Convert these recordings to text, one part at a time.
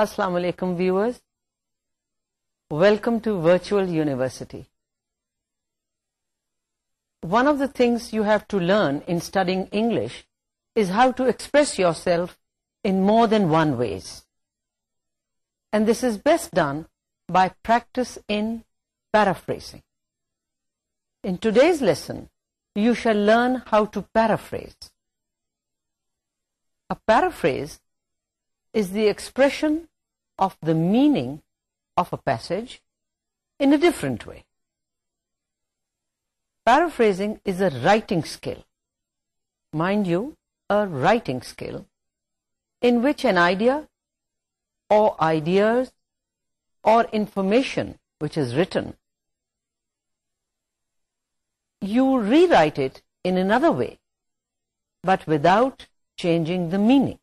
السلام علیکم viewers welcome to virtual university one of the things you have to learn in studying English is how to express yourself in more than one ways and this is best done by practice in paraphrasing in today's lesson you shall learn how to paraphrase a paraphrase is the expression of the meaning of a passage in a different way. Paraphrasing is a writing skill. Mind you, a writing skill in which an idea or ideas or information which is written, you rewrite it in another way, but without changing the meaning.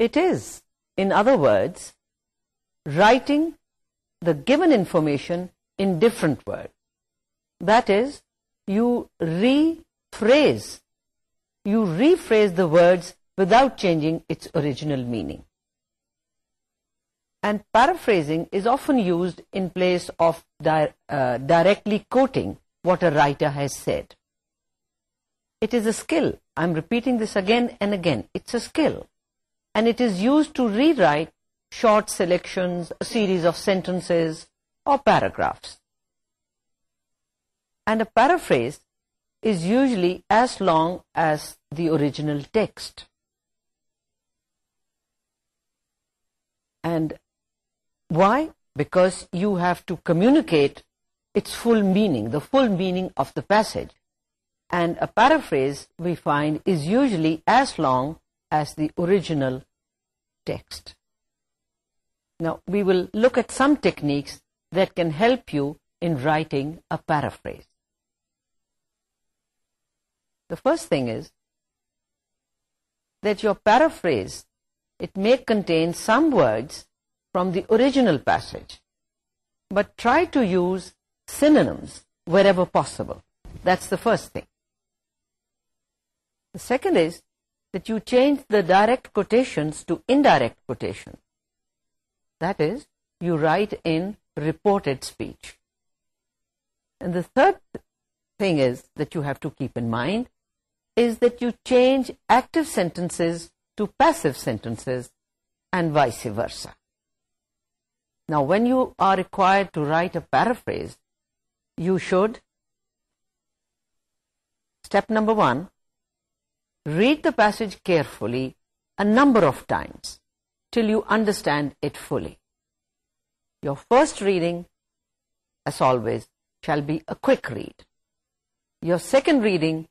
It is, in other words, writing the given information in different words. That is, you rephrase, you rephrase the words without changing its original meaning. And paraphrasing is often used in place of uh, directly quoting what a writer has said. It is a skill. I'm repeating this again and again. It's a skill and it is used to rewrite short selections, a series of sentences or paragraphs. And a paraphrase is usually as long as the original text. And why? Because you have to communicate its full meaning, the full meaning of the passage. And a paraphrase, we find, is usually as long as the original text. Now, we will look at some techniques that can help you in writing a paraphrase. The first thing is that your paraphrase, it may contain some words from the original passage, but try to use synonyms wherever possible. That's the first thing. The second is that you change the direct quotations to indirect quotation. That is, you write in reported speech. And the third thing is that you have to keep in mind is that you change active sentences to passive sentences and vice versa. Now, when you are required to write a paraphrase, you should, step number one, read the passage carefully number of times till you understand it fully your first reading is always shall be a quick read your second reading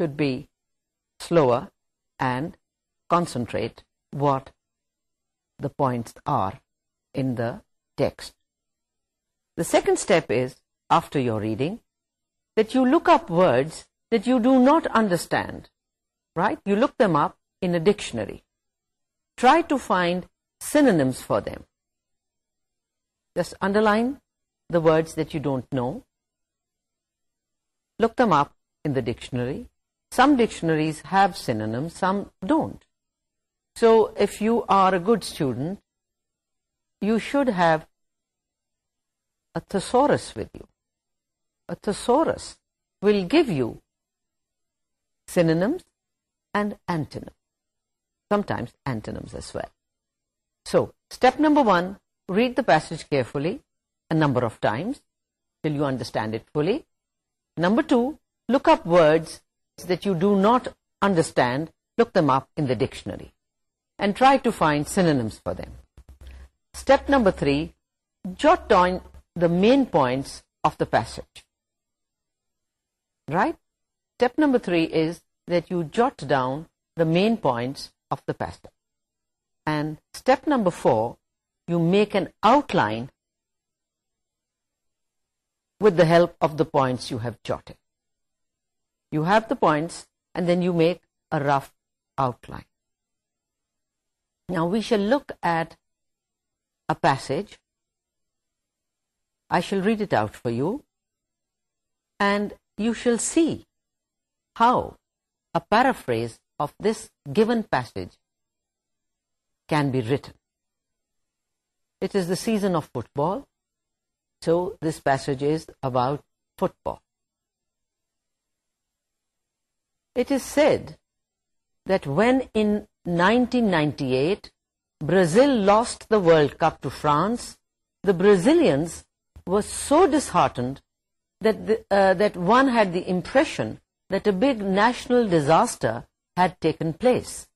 should be slower and concentrate what the points are in the text the second step is after your reading that you look up words that you do not understand right? You look them up in a dictionary. Try to find synonyms for them. Just underline the words that you don't know. Look them up in the dictionary. Some dictionaries have synonyms, some don't. So if you are a good student, you should have a thesaurus with you. A thesaurus will give you synonyms, and antonyms, Sometimes antonyms as well. So, step number one, read the passage carefully a number of times till you understand it fully. Number two, look up words that you do not understand. Look them up in the dictionary and try to find synonyms for them. Step number three, jot down the main points of the passage. Right? Step number three is that you jot down the main points of the passage. And step number four, you make an outline with the help of the points you have jotted. You have the points and then you make a rough outline. Now we shall look at a passage. I shall read it out for you. And you shall see how a paraphrase of this given passage can be written. It is the season of football, so this passage is about football. It is said that when in 1998 Brazil lost the World Cup to France, the Brazilians were so disheartened that, uh, that one had the impression that a big national disaster had taken place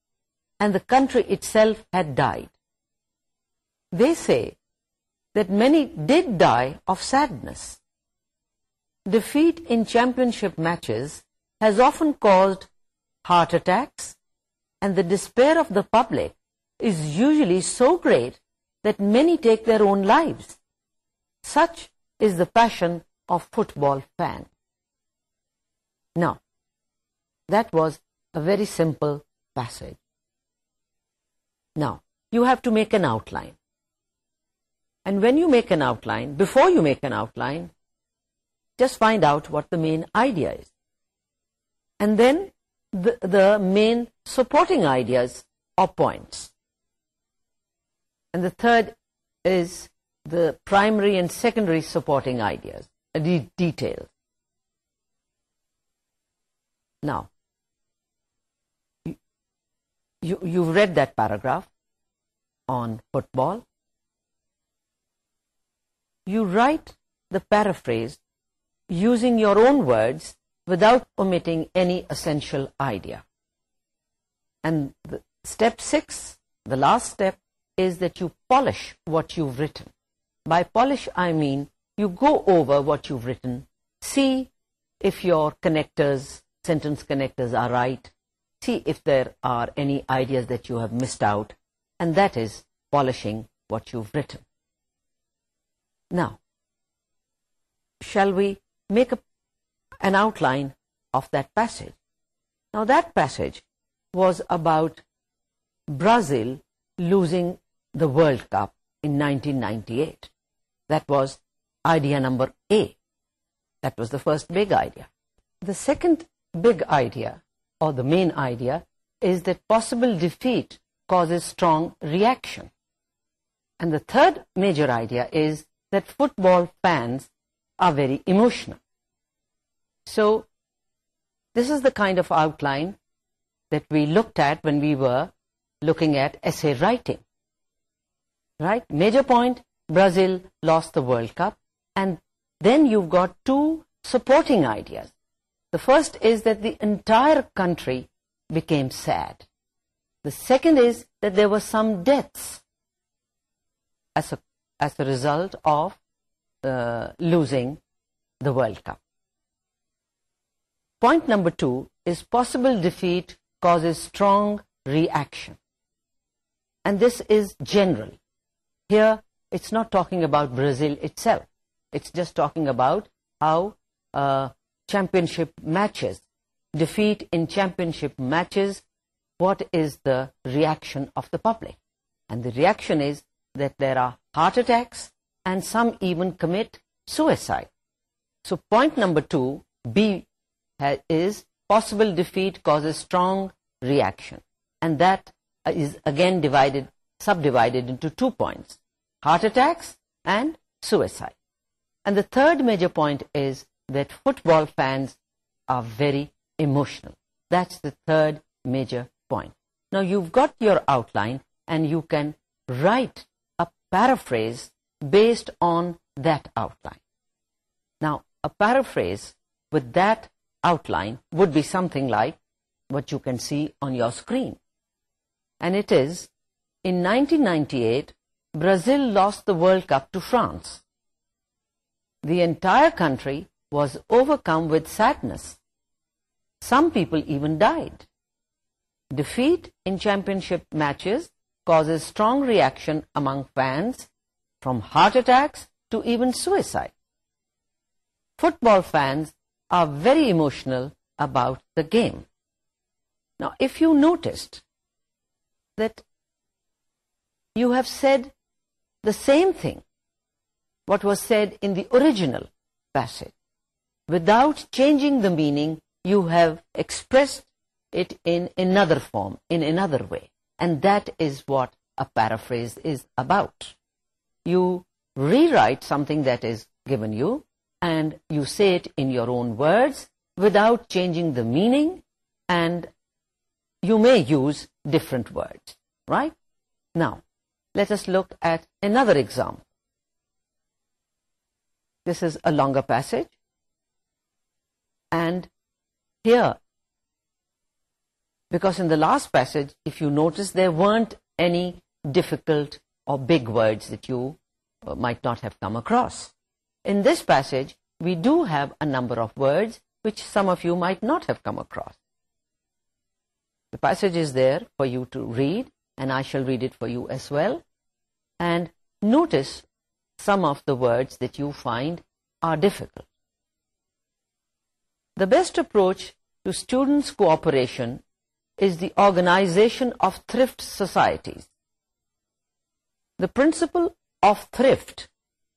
and the country itself had died. They say that many did die of sadness. Defeat in championship matches has often caused heart attacks and the despair of the public is usually so great that many take their own lives. Such is the passion of football fan. Now, that was a very simple passage now you have to make an outline and when you make an outline before you make an outline just find out what the main idea is and then the main supporting ideas or points and the third is the primary and secondary supporting ideas detail now you, you've read that paragraph on football. You write the paraphrase using your own words without omitting any essential idea. And step six, the last step, is that you polish what you've written. By polish, I mean you go over what you've written, see if your connectors, sentence connectors are right, see if there are any ideas that you have missed out and that is polishing what you've written. Now, shall we make an outline of that passage? Now that passage was about Brazil losing the World Cup in 1998. That was idea number A. That was the first big idea. The second big idea or the main idea is that possible defeat causes strong reaction. And the third major idea is that football fans are very emotional. So this is the kind of outline that we looked at when we were looking at essay writing. Right? Major point, Brazil lost the World Cup and then you've got two supporting ideas. The first is that the entire country became sad. The second is that there were some deaths as a, result of uh, losing the World Cup. Point number two is possible defeat causes strong reaction. And this is general. Here, it's not talking about Brazil itself. It's just talking about how uh, championship matches defeat in championship matches what is the reaction of the public and the reaction is that there are heart attacks and some even commit suicide so point number two B is possible defeat cause a strong reaction and that is again divided subdivided into two points heart attacks and suicide and the third major point is that football fans are very emotional. That's the third major point. Now you've got your outline and you can write a paraphrase based on that outline. Now a paraphrase with that outline would be something like what you can see on your screen. And it is, in 1998, Brazil lost the World Cup to France. The entire country was overcome with sadness. Some people even died. Defeat in championship matches causes strong reaction among fans from heart attacks to even suicide. Football fans are very emotional about the game. Now, if you noticed that you have said the same thing what was said in the original passage, without changing the meaning, you have expressed it in another form, in another way. And that is what a paraphrase is about. You rewrite something that is given you and you say it in your own words without changing the meaning and you may use different words, right? Now, let us look at another example. This is a longer passage. And here because in the last passage if you notice they weren't any difficult or big word that you might not have come across in this passage we do have a number of words which some of you might not have come across the passage is there for you to read and I shall read it for you as well and notice some of the words that you find are difficult the best approach to students' cooperation is the organization of thrift societies. The principle of thrift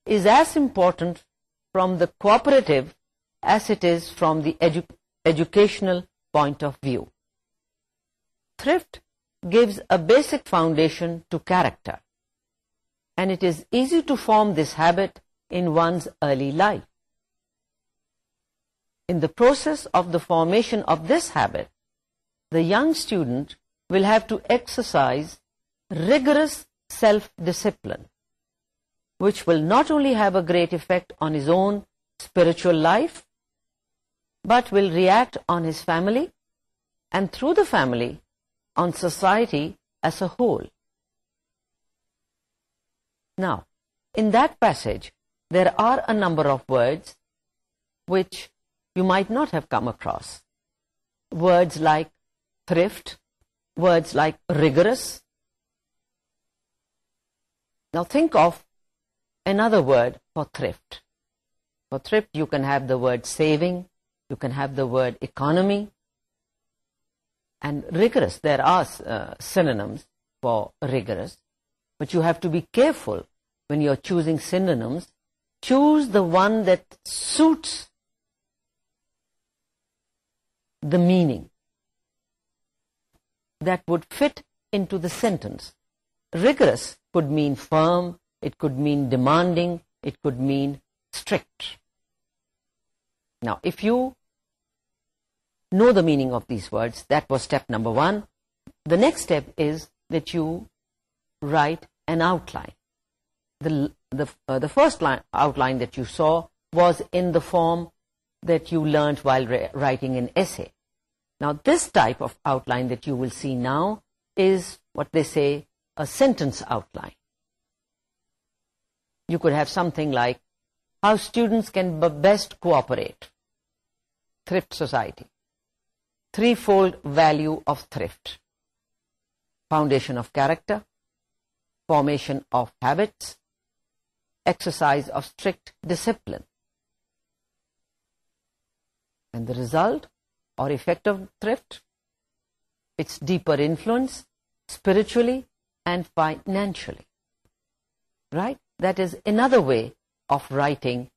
is as important from the cooperative as it is from the educational point of view. Thrift gives a basic foundation to character and it is easy to form this habit in one's early life. In the process of the formation of this habit, the young student will have to exercise rigorous self-discipline, which will not only have a great effect on his own spiritual life, but will react on his family and through the family on society as a whole. Now, in that passage, there are a number of words which you might not have come across words like thrift words like rigorous now think of another word for thrift for thrift you can have the word saving you can have the word economy and rigorous there are synonyms for rigorous but you have to be careful when you are choosing synonyms choose the one that suits the meaning that would fit into the sentence rigorous could mean firm it could mean demanding it could mean strict نا if you know the meaning of these words that was step number one the next step is that you write and outline the first outline that you saw was in the form that you learned while writing an essay. Now, this type of outline that you will see now is what they say a sentence outline. You could have something like, how students can best cooperate. Thrift society. Threefold value of thrift. Foundation of character. Formation of habits. Exercise of strict discipline and the result or effect of thrift its deeper influence spiritually and financially. Right? That is another way of writing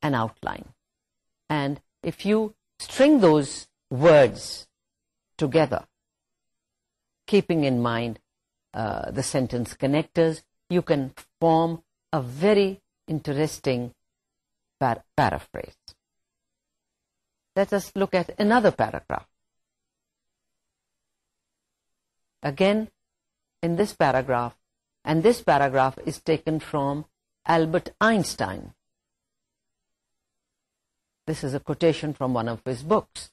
an outline. And if you string those words together keeping in mind uh, the sentence connectors you can form a very interesting paraphrase let us look at another paragraph. Again, in this paragraph, and this paragraph is taken from Albert Einstein. This is a quotation from one of his books.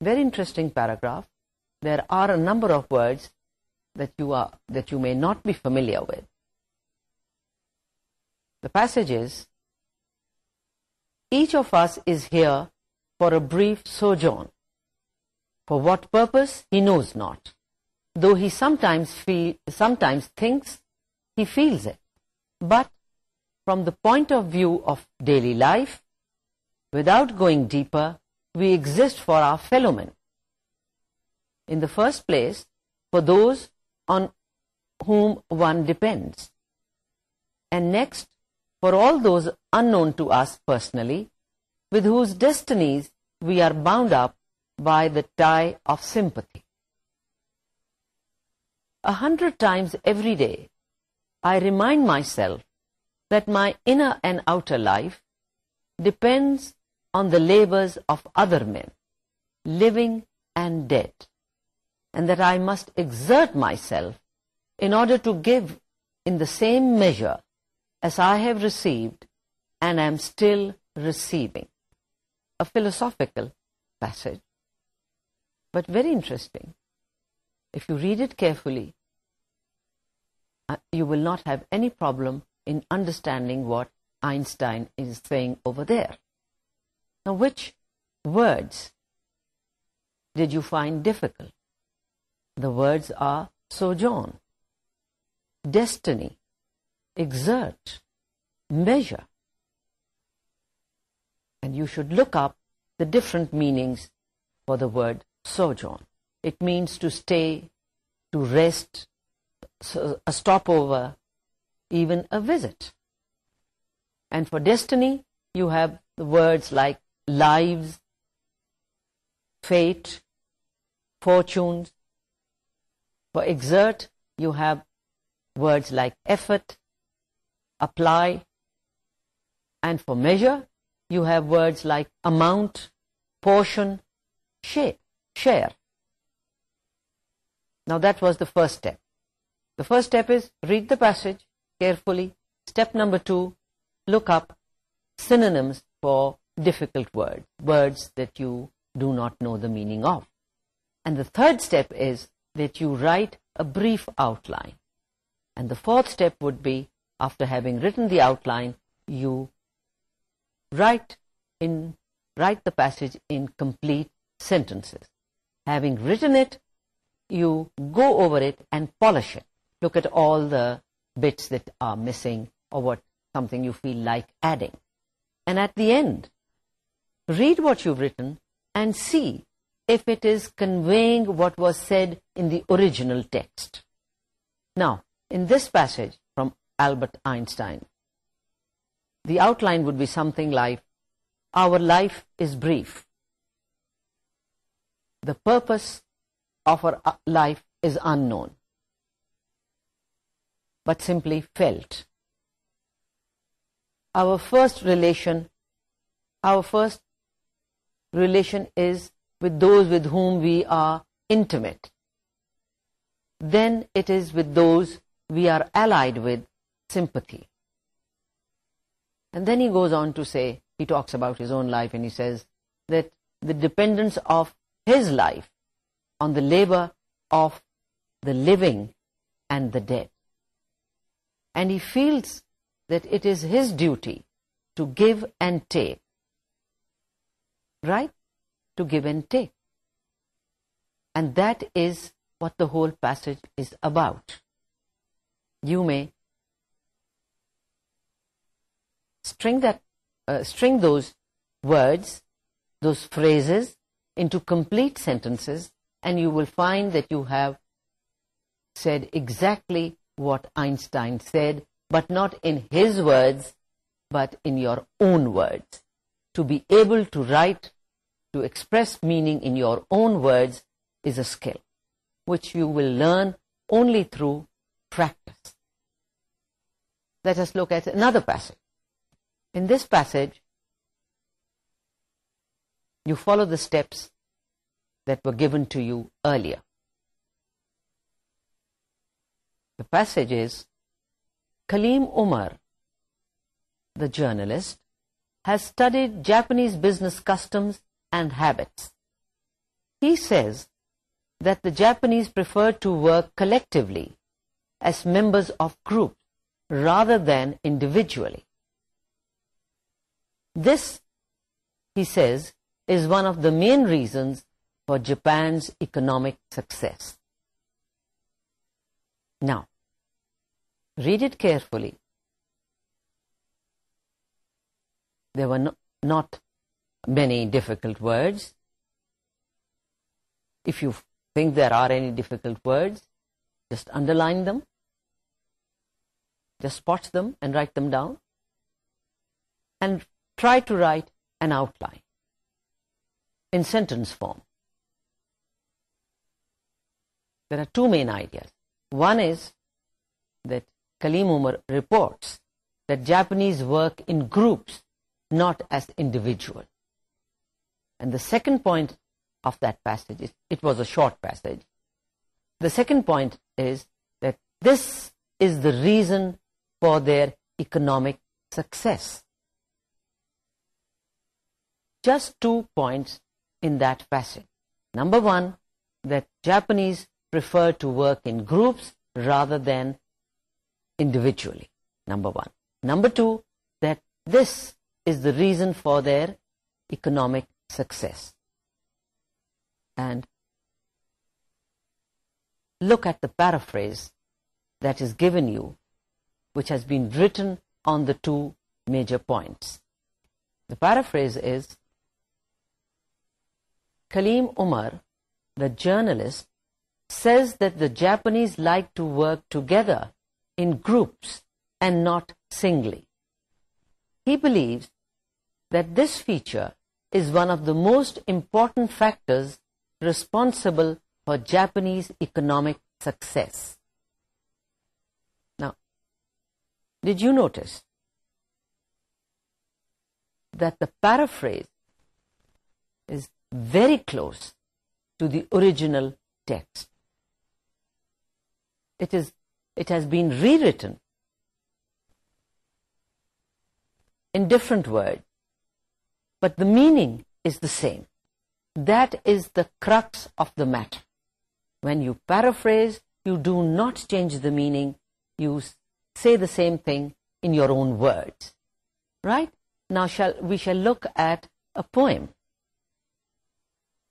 Very interesting paragraph. There are a number of words that you, are, that you may not be familiar with. The passage is, Each of us is here for a brief sojourn. For what purpose, he knows not, though he sometimes, feel, sometimes thinks he feels it. But from the point of view of daily life, without going deeper, we exist for our fellow men. In the first place, for those on whom one depends. And next, for all those unknown to us personally, with whose destinies we are bound up by the tie of sympathy. A hundred times every day, I remind myself that my inner and outer life depends on the labors of other men, living and dead, and that I must exert myself in order to give in the same measure as I have received and am still receiving a philosophical passage, but very interesting. If you read it carefully, uh, you will not have any problem in understanding what Einstein is saying over there. Now, which words did you find difficult? The words are sojourn, destiny, exert, measure. And you should look up the different meanings for the word sojourn it means to stay to rest stop over even a visit and for destiny you have the words like life fate fortune for exert you have words like effort apply and for measure you have words like amount portion share now that was the first step the first step is read the piece carefully step number two look up synonyms for difficult word words that you do not know the meaning of and the third step is that you write a brief outline and the fourth step would be after having written the outline you write in write the passage in complete sentences. Having written it you go over it and polish it. Look at all the bits that are missing or what something you feel like adding. And at the end read what you've written and see if it is conveying what was said in the original text. Now in this passage from albert einstein the outline would be something like our life is brief. The purpose of our uh, life is unknown but simply felt. Our first relation our first relation is with those with whom we are intimate. Then it is with those we are allied with sympathy. And then he goes on to say he talks about his own life and he says that the dependence of his life on the labour of the living and the dead and he feels that it is his duty to give and take right to give and take and that is what the whole piece is about you may string that uh, string those words those phrases into complete sentences and you will find that you have said exactly what Einstein said but not in his words but in your own words. To be able to write to express meaning in your own words is a skill which you will learn only through practice. Let us look at another passage. In this passage, you follow the steps that were given to you earlier. The passage is Kaleem Umar, the journalist, has studied Japanese business customs and habits. He says that the Japanese prefer to work collectively as members of groups rather than individually. This, he says, is one of the main reasons for Japan's economic success. Now, read it carefully. There were not many difficult words. If you think there are any difficult words, just underline them. Just spot them and write them down. And try to write an outline in sentence form. There are two main ideas. One is that Kaleem Umar reports that Japanese work in groups, not as individual. And the second point of that passage, is, it was a short passage. The second point is that this is the reason for their economic success just two points in that passage. Number one, that Japanese prefer to work in groups rather than individually, number one. Number two, that this is the reason for their economic success. And look at the paraphrase that is given you, which has been written on the two major points. The paraphrase is, Kaleem Umar, the journalist, says that the Japanese like to work together in groups and not singly. He believes that this feature is one of the most important factors responsible for Japanese economic success. Now, did you notice that the paraphrase is very close to the original text. It, is, it has been rewritten in different words, but the meaning is the same. That is the crux of the matter. When you paraphrase, you do not change the meaning, you say the same thing in your own words. Right? Now shall, we shall look at a poem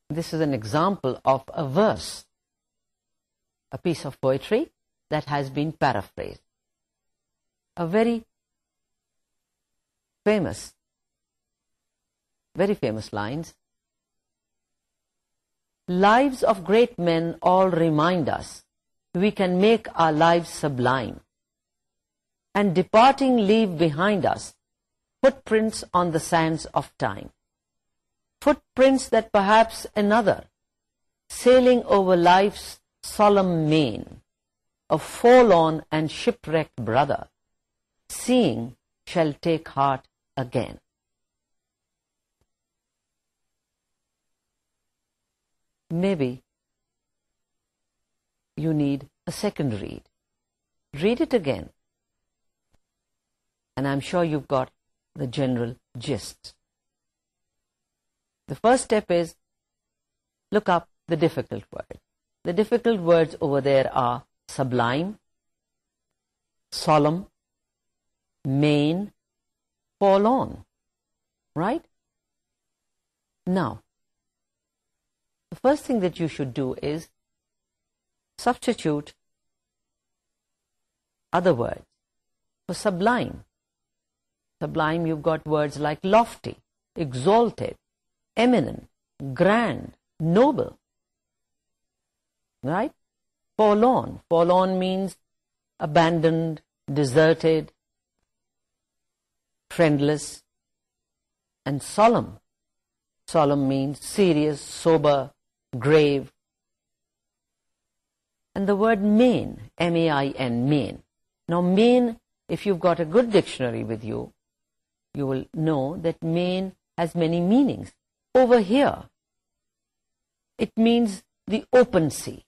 this is an example of a verse, a piece of poetry that has been paraphrased. A very famous, very famous lines. Lives of great men all remind us we can make our lives sublime and departing leave behind us footprints on the sands of time. Footprints that perhaps another sailing over life solemn main a forlorn and shipwreck brother seeing shall take heart again maybe you need a second read read it again and I am sure you got the general gist the first step is look up the difficult word. The difficult words over there are sublime solemn main fall on right? Now the first thing that you should do is substitute other words for sublime. Sublime you've got words like lofty exalted eminent, grand, noble. Right? Forlorn. Forlorn means abandoned, deserted, friendless, and solemn. Solemn means serious, sober, grave. And the word main, M A I N, main. Now, main, if you've got a good dictionary with you, you will know that main has many meanings over here. It means the open sea.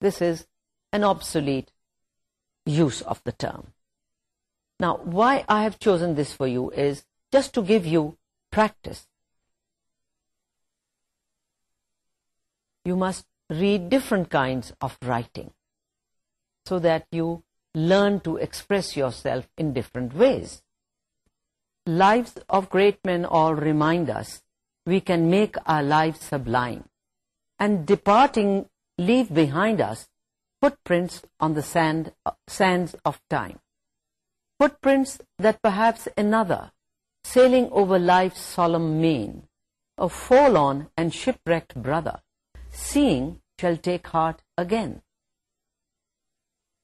This is an obsolete use of the term. Now, why I have chosen this for you is just to give you practice. You must read different kinds of writing so that you learn to express yourself in different ways. Lives of great men all remind us we can make our lives sublime. And departing leave behind us footprints on the uh, sands of time. Footprints that perhaps another sailing over life's solemn main a forlorn and shipwrecked brother seeing shall take heart again.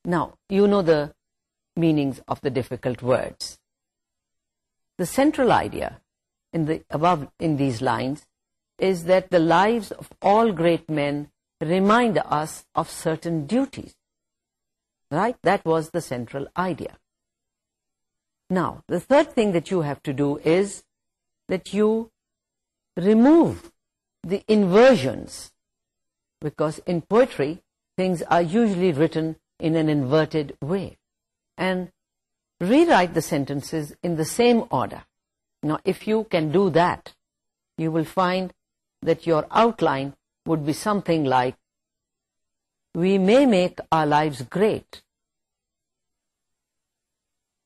Now you know the meanings of the difficult words. The central idea in the above in these lines is that the lives of all great men remind us of certain duties. Right? That was the central idea. Now, the third thing that you have to do is that you remove the inversions because in poetry, things are usually written in an inverted way and rewrite the sentences in the same order. Now, if you can do that, you will find that your outline would be something like, we may make our lives great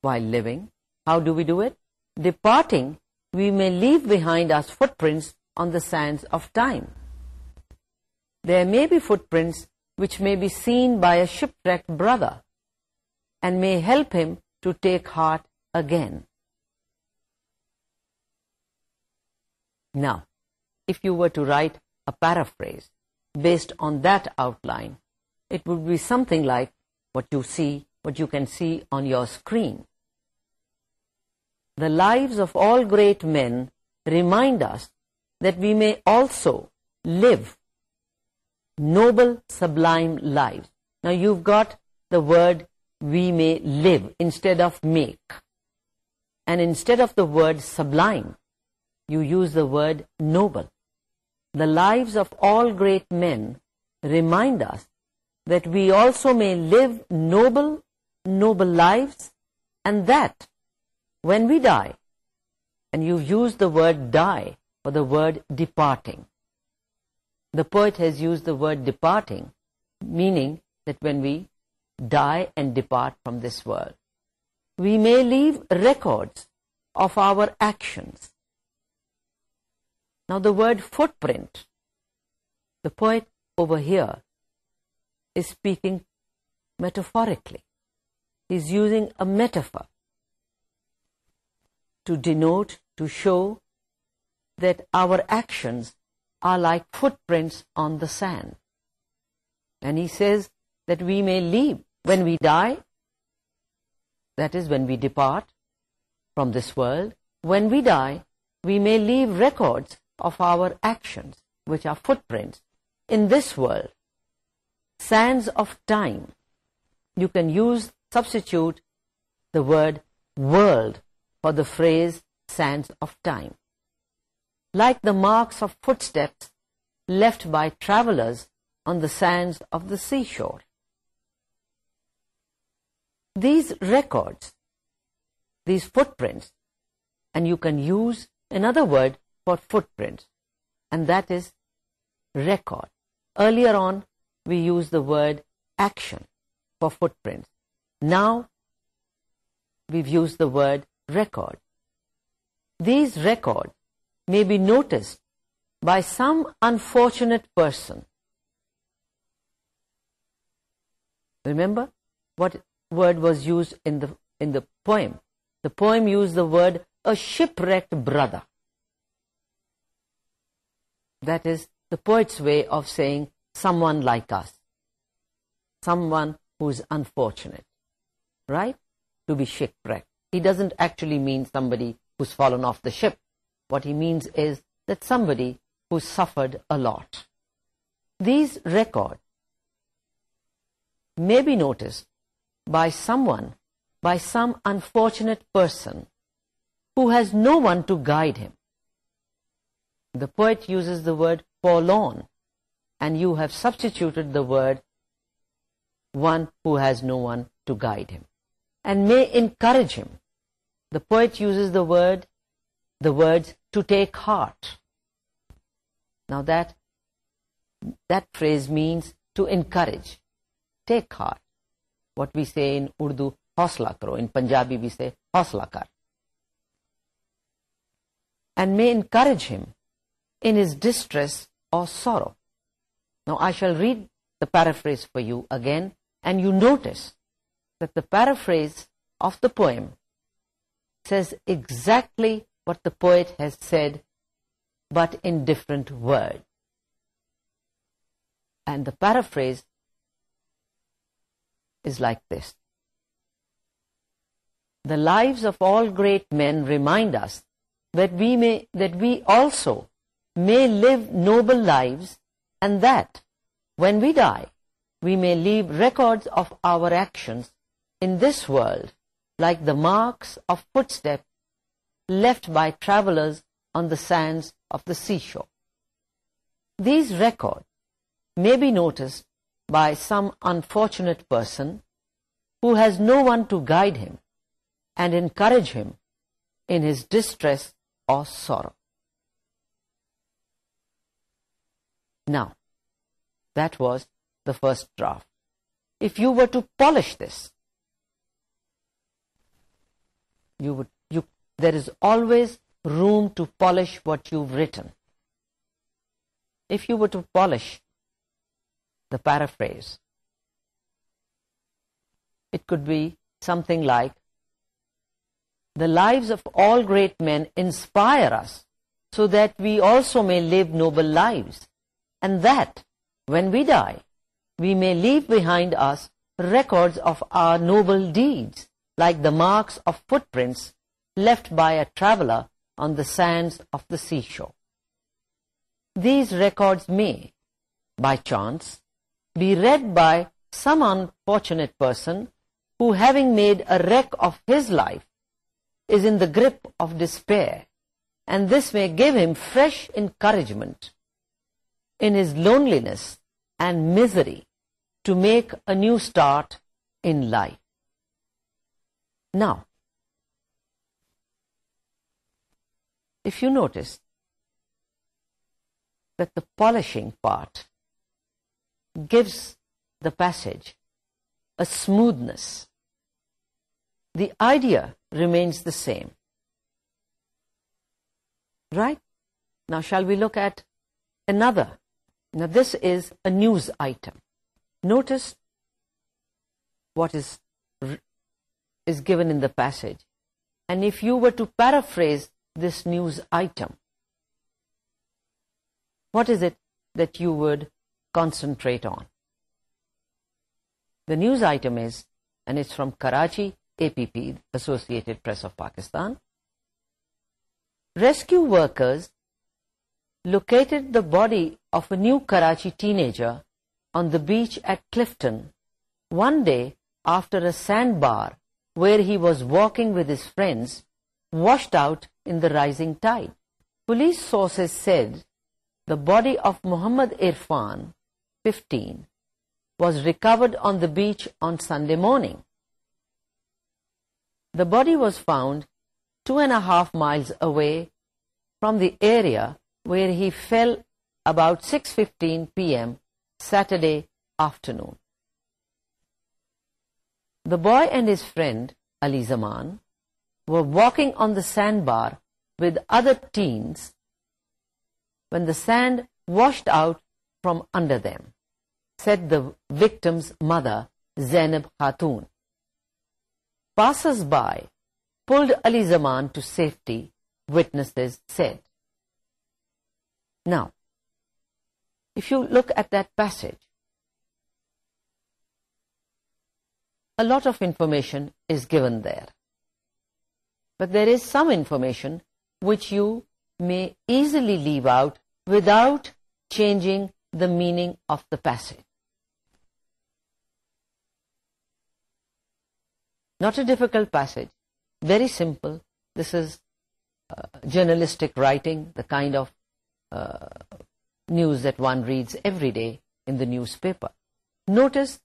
while living. How do we do it? Departing, we may leave behind us footprints on the sands of time. There may be footprints which may be seen by a shipwrecked brother and may help him to take heart again. Now, if you were to write a paraphrase based on that outline, it would be something like what you see, what you can see on your screen. The lives of all great men remind us that we may also live noble, sublime lives. Now, you've got the word we may live instead of make. And instead of the word sublime, you use the word noble. The lives of all great men remind us that we also may live noble, noble lives and that when we die, and you use the word die for the word departing. The poet has used the word departing, meaning that when we die and depart from this world, we may leave records of our actions. Now the word footprint, the poet over here is speaking metaphorically. He's using a metaphor to denote, to show that our actions are like footprints on the sand. And he says that we may leave when we die, that is when we depart from this world, when we die, we may leave records of our actions, which are footprints, in this world, sands of time, you can use, substitute the word world for the phrase sands of time. Like the marks of footsteps left by travelers on the sands of the seashore. These records, these footprints, and you can use another word for footprint and that is record. Earlier on we used the word action for footprints. Now we've used the word record. These records may be noticed by some unfortunate person. Remember what word was used in the, in the poem? The poem used the word a shipwrecked brother that is the poet's way of saying someone like us. Someone who's unfortunate right? To be shipwrecked. He doesn't actually mean somebody who's fallen off the ship. What he means is that somebody who suffered a lot. These records may be noticed by someone by some unfortunate person who has no one to guide him. The poet uses the word forlorn and you have substituted the word one who has no one to guide him and may encourage him the poet uses the word the word to take heart now that that phrase means to encourage take heart what we say in Urdu حوصلہ کرو ان پنجابی بھی سے حوصلہ کر and may encourage him in his distress or sorrow. Now I shall read the paraphrase for you again and you notice that the paraphrase of the poem says exactly what the poet has said but in different words. And the paraphrase is like this. The lives of all great men remind us that we may that we also may live noble lives and that when we die we may leave records of our actions in this world like the marks of footsteps left by travelers on the sands of the seashore. These records may be noticed by some unfortunate person who has no one to guide him and encourage him in his distress or sorrow. Now, that was the first draft. If you were to polish this, you would, you, there is always room to polish what you've written. If you were to polish the paraphrase, it could be something like, the lives of all great men inspire us so that we also may live noble lives and that when we die we may leave behind us records of our noble deeds like the marks of footprints left by a traveler on the sands of the seashore. These records may, by chance, be read by some unfortunate person who having made a wreck of his life is in the grip of despair and this may give him fresh encouragement in his loneliness and misery to make a new start in life. Now, if you notice that the polishing part gives the passage a smoothness, the idea remains the same. Right? Now, shall we look at another now this is a news item. Notice what is is given in the passage. And if you were to paraphrase this news item, what is it that you would concentrate on? The news item is, and it's from Karachi, APP, Associated Press of Pakistan. Rescue workers located the body of a new Karachi teenager on the beach at Clifton one day after a sandbar where he was walking with his friends washed out in the rising tide. Police sources said the body of Muhammad Irfan, 15, was recovered on the beach on Sunday morning. The body was found two and a half miles away from the area where he fell about six fifteen P M Saturday afternoon the boy and his friend Ali Zaman were walking on the sand bar with other teens when the sand washed out from under them said the victim's mother Zainab Khatoon passersby pulled Ali Zaman to safety witness said now if you look at that passage, a lot of information is given there. But there is some information which you may easily leave out without changing the meaning of the passage. Not a difficult passage, very simple. This is uh, journalistic writing, the kind of uh, news that one reads every day in the newspaper. Notice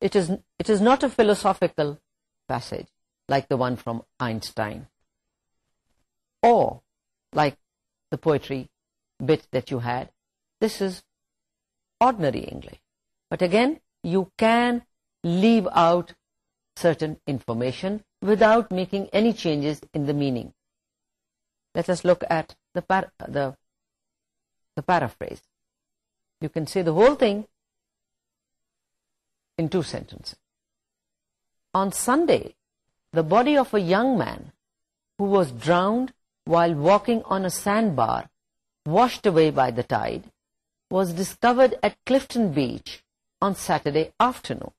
it is, it is not a philosophical passage like the one from Einstein or like the poetry bit that you had. This is ordinary English. But again, you can leave out certain information without making any changes in the meaning. Let us look at the, the, the paraphrase you can say the whole thing in two sentences. On Sunday, the body of a young man who was drowned while walking on a sandbar, washed away by the tide, was discovered at Clifton Beach on Saturday afternoon.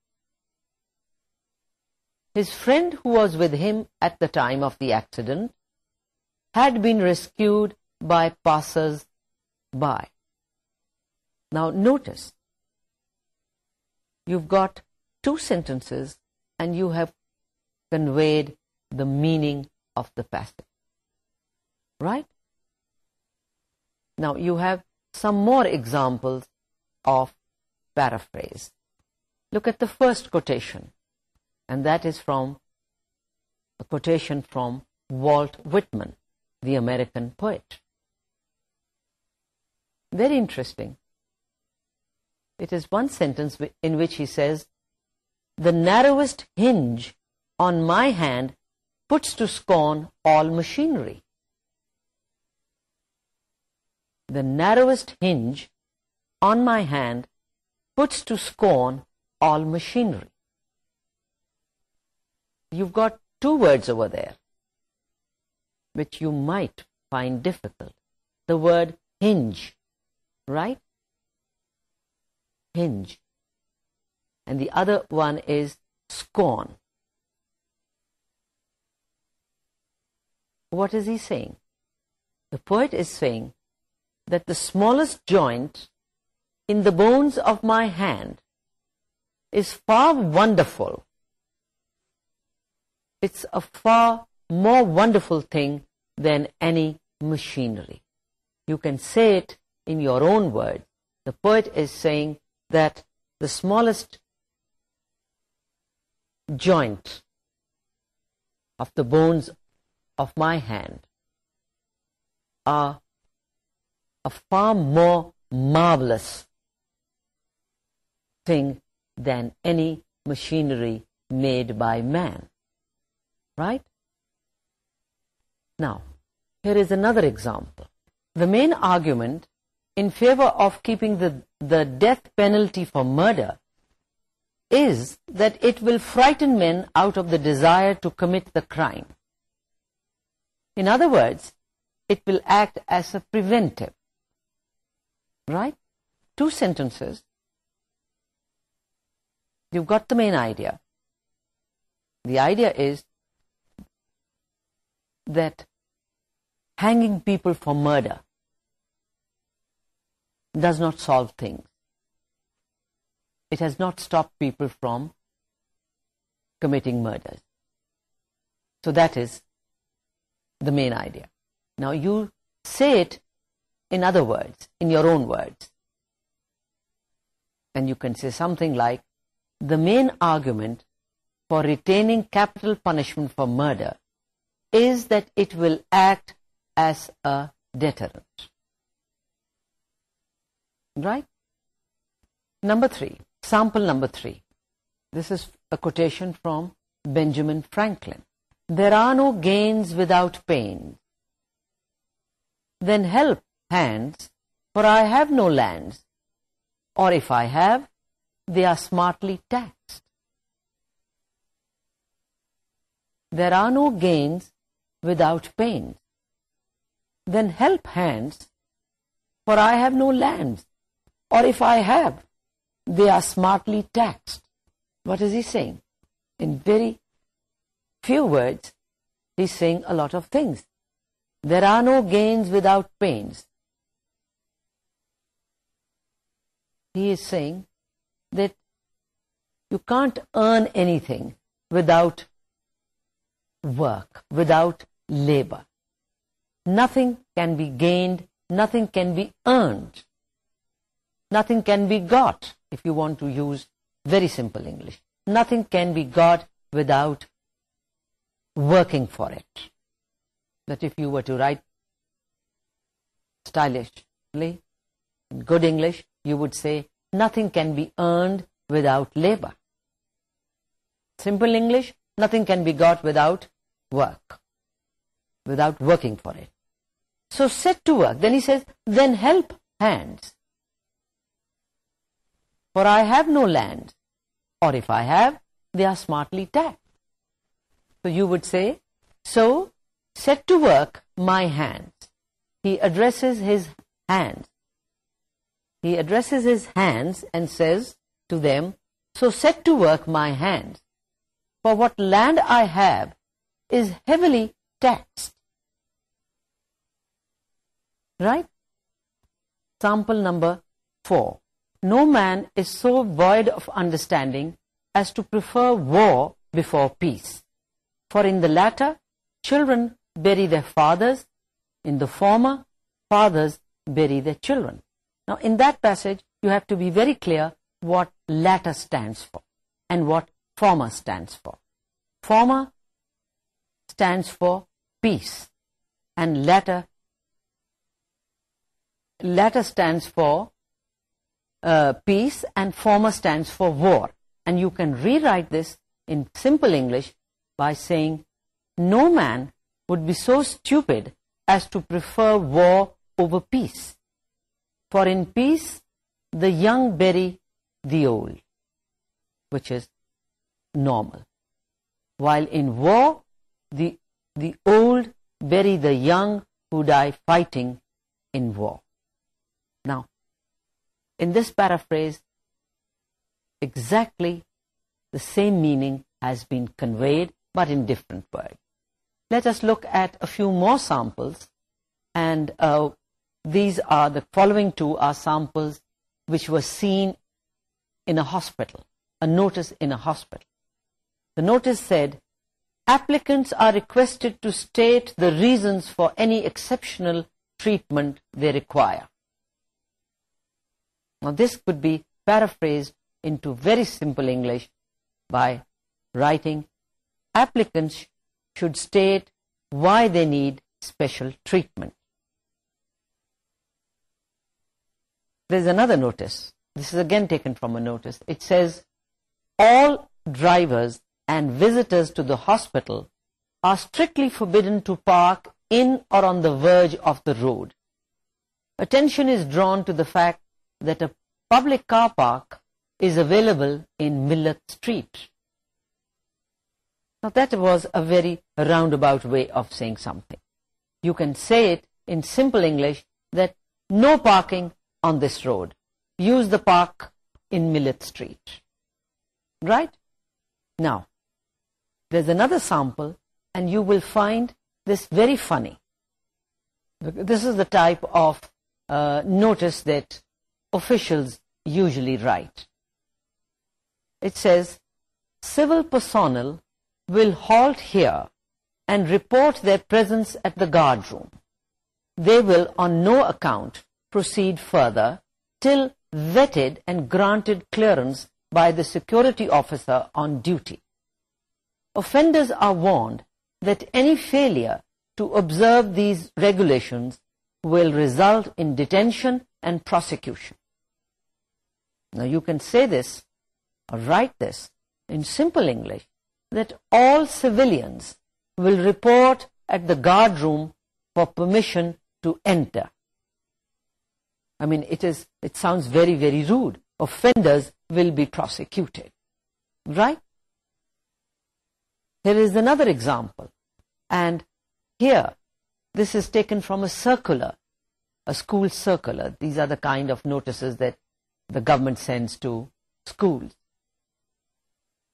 His friend who was with him at the time of the accident had been rescued by passers-by. Now notice, you've got two sentences and you have conveyed the meaning of the passage. Right? Now you have some more examples of paraphrase. Look at the first quotation and that is from a quotation from Walt Whitman, the American poet. Very interesting. It is one sentence in which he says, The narrowest hinge on my hand puts to scorn all machinery. The narrowest hinge on my hand puts to scorn all machinery. You've got two words over there, which you might find difficult. The word hinge, right? hinge and the other one is scorn. What is he saying? The poet is saying that the smallest joint in the bones of my hand is far wonderful. It's a far more wonderful thing than any machinery. You can say it in your own words. The poet is saying that the smallest joint of the bones of my hand are a far more marvelous thing than any machinery made by man. Right? Now, here is another example. The main argument in favor of keeping the, the death penalty for murder is that it will frighten men out of the desire to commit the crime. In other words, it will act as a preventive. Right? Two sentences. You've got the main idea. The idea is that hanging people for murder does not solve thing it has not stop people from committing murder so that is the main idea now you see it in other word in your own word and you can see something like the main argument for retaining capital punishment for murder is that it will act as a deterrent right? Number three. Sample number three. This is a quotation from benjamin franklin. There are no gains without pains. then help hands for i have no lands. Or if i have they are smartly taxed. There are no gains without pains. then help hands for i have no lands or if I have, they are smartly taxed. What is he saying? In very few words, he's saying a lot of things. There are no gains without pains. He is saying that you can't earn anything without work, without labor. Nothing can be gained, nothing can be earned nothing can be got if you want to use very simple English. Nothing can be got without working for it. But if you were to write stylishly good English, you would say nothing can be earned without labor. Simple English, nothing can be got without work, without working for it. So set to work. Then he says, then help hands for I have no land. Or if I have, they are smartly taxed. So you would say, so set to work my hands. He addresses his hands. He addresses his hands and says to them, so set to work my hands. For what land I have is heavily taxed. Right? Sample number four. No man is so void of understanding as to prefer war before peace for in the latter children bury the fathers in the former fathers bury the children نا in that passage you have to be very clear what latter stands for and what former stands for former stands for peace and latter latter stands for peace and former stand for war and you can right this in simple English by saying no man would be so stupid as to prefer war over peace for in peace the young bury the old which is normal while in war the old bury the young who die fighting in war now in this paraphrase, exactly the same meaning has been conveyed, but in different words. Let us look at a few more samples, and uh, these are the following two are samples which were seen in a hospital, a notice in a hospital. The notice said, applicants are requested to state the reasons for any exceptional treatment they require. Now this could be paraphrased into very simple English by writing applicants should state why they need special treatment. There's another notice. This is again taken from a notice. It says all drivers and visitors to the hospital are strictly forbidden to park in or on the verge of the road. Attention is drawn to the fact that a public car park is available in Millet Street. Now that was a very roundabout way of saying something. You can say it in simple English that no parking on this road. Use the park in Millet Street. Right? Now, there's another sample and you will find this very funny. This is the type of uh, notice that officials usually write. It says, civil personnel will halt here and report their presence at the guardroom. They will on no account proceed further till vetted and granted clearance by the security officer on duty. Offenders are warned that any failure to observe these regulations will result in detention and prosecution. Now you can say this or write this in simple English that all civilians will report at the guardroom for permission to enter. I mean it is it sounds very very rude. Offenders will be prosecuted. Right? Here is another example and here this is taken from a circular a school circular. These are the kind of notices that the government sends to schools.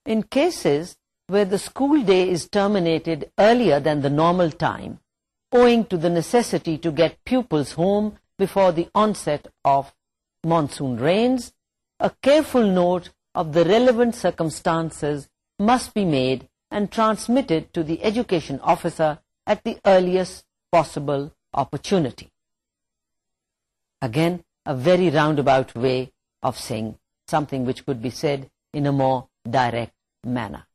In cases where the school day is terminated earlier than the normal time, owing to the necessity to get pupils home before the onset of monsoon rains, a careful note of the relevant circumstances must be made and transmitted to the education officer at the earliest possible opportunity. Again, a very roundabout way of saying something which could be said in a more direct manner.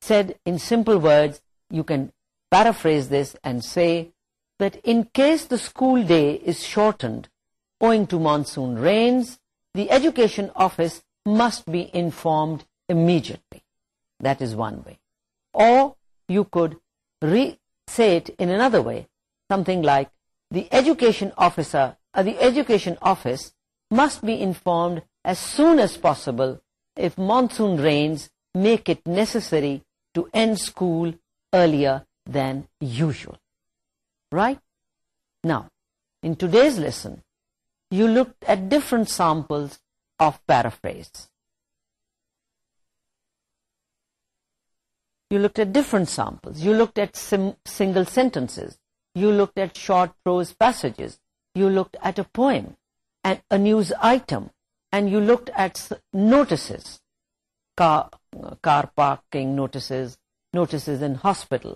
Said in simple words, you can paraphrase this and say that in case the school day is shortened owing to monsoon rains, the education office must be informed immediately. That is one way. Or you could re say it in another way, something like, the education officer the education office must be informed as soon as possible if monsoon rains make it necessary to end school earlier than usual. Right? Now, in today's lesson, you looked at different samples of paraphrase. You looked at different samples. You looked at single sentences. You looked at short prose passages. You look at a poem and a news item and you look at notices car parking notices notices in hospital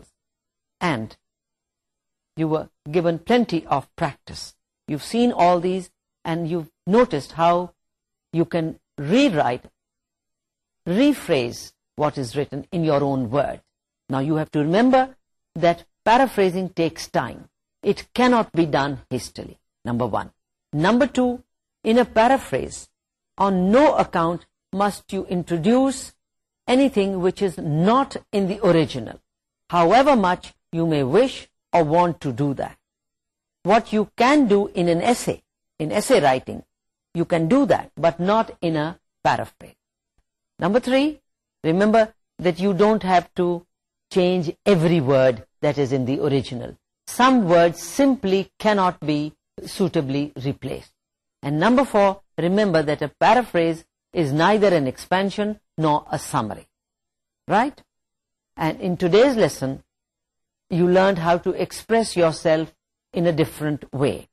and you given plenty of practice you seen all these and you noticed how you can rewrite rephrase what is written in your own word نا you have to remember that paraphrasing takes time it can't be done hastily number one number two in a paraphrase on no account must you introduce anything which is not in the original however much you may wish or want to do that what you can do in an essay in essay writing you can do that but not in paraphrase number three remember that you don't have to change every word that is in the original some word simply can't be suitably replaced. And number four, remember that a paraphrase is neither an expansion nor a summary. Right? And in today's lesson, you learned how to express yourself in a different way.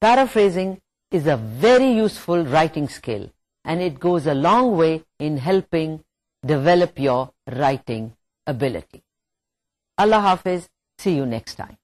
Paraphrasing is a very useful writing skill and it goes a long way in helping develop your writing ability. Allah Hafiz, see you next time.